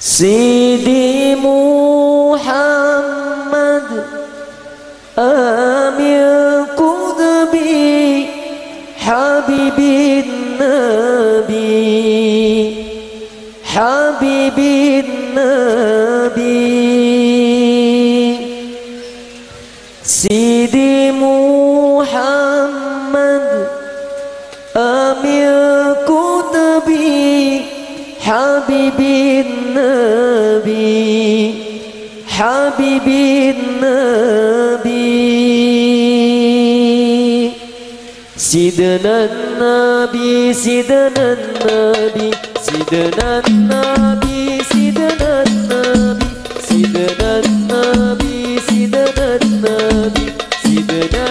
سيدي محمد آمن قدبي حبيبي النبي حبيبي النبي. سيدي حبيب النبي حبيب النبي. سيدنا النبي سيدنا النبي سيدنا النبي سيدنا النبي سيدنا النبي سيدنا النبي سيدنا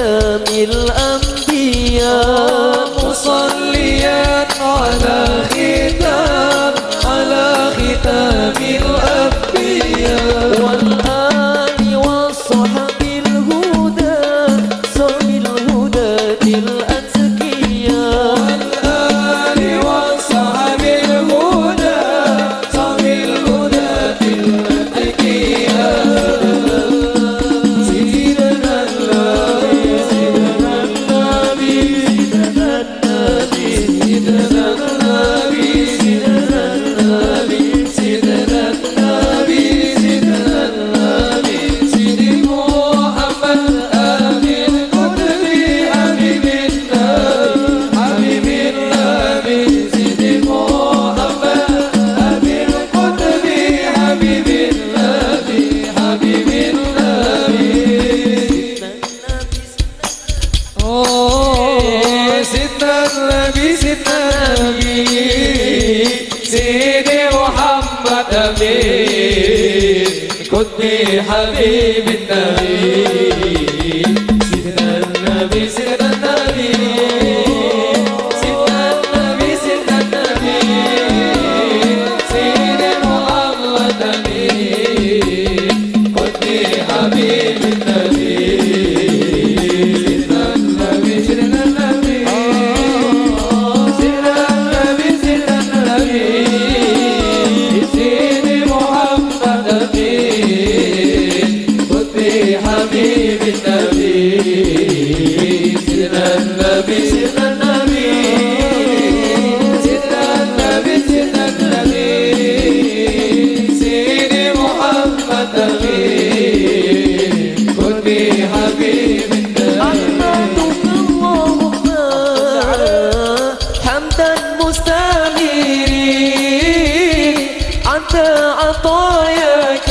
خاتم الأنبياء سيدي محمد أمين. كنت حبيب النبي. خطاياك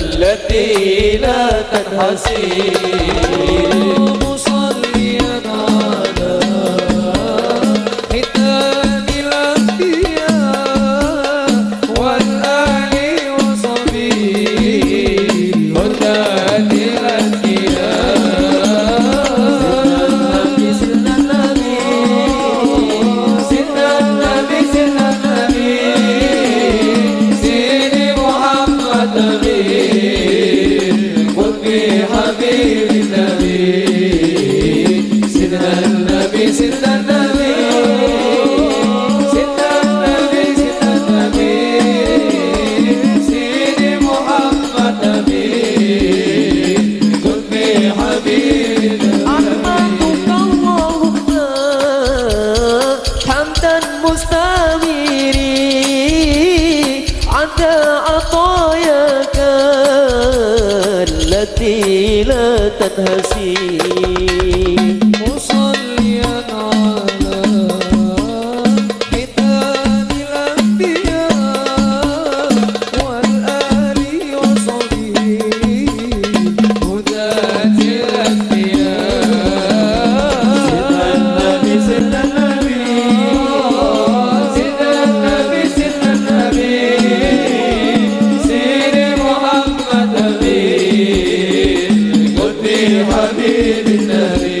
التي لا تنحسي مصليا على الأنبياء وصبي التي لا تنهسي حبيب النبي.